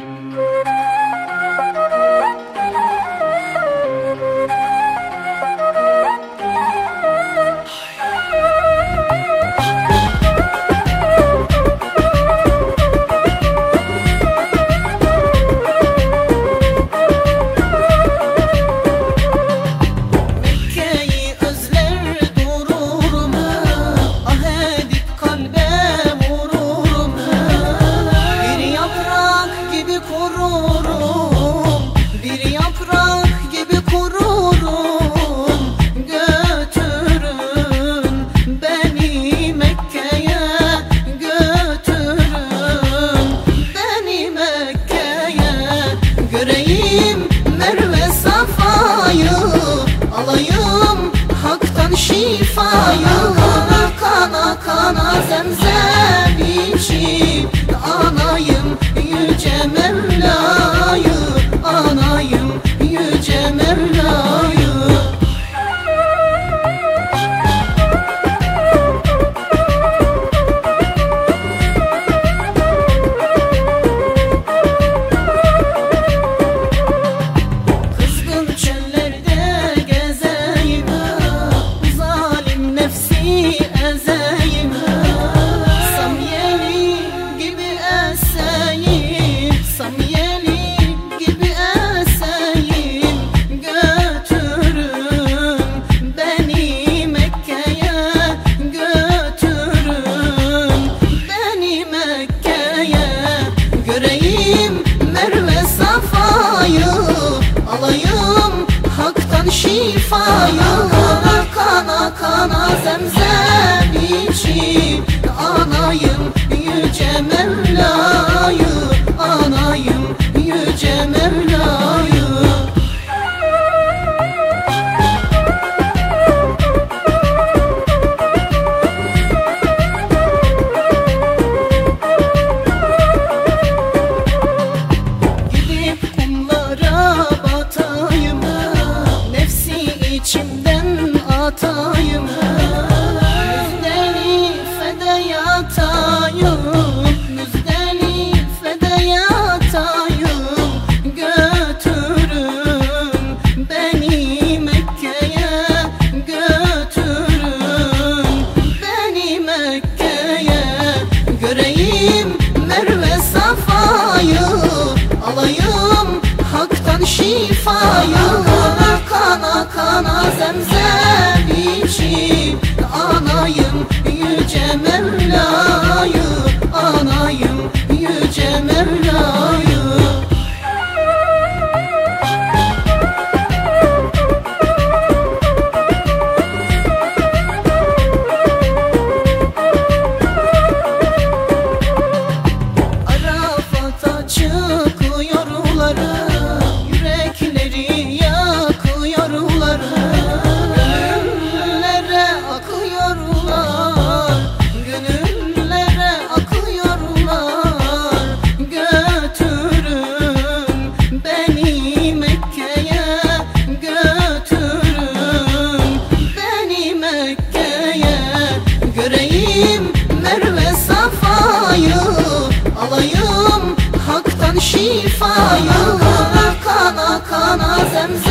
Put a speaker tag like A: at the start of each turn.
A: Música Sayılır kana kana zemzem içim. Anayım yüce Mevla'yı Anayım yüce Mevla'yı. şifaya Kana kana zemzem içim. Şifa şifaya Kana kana zemzem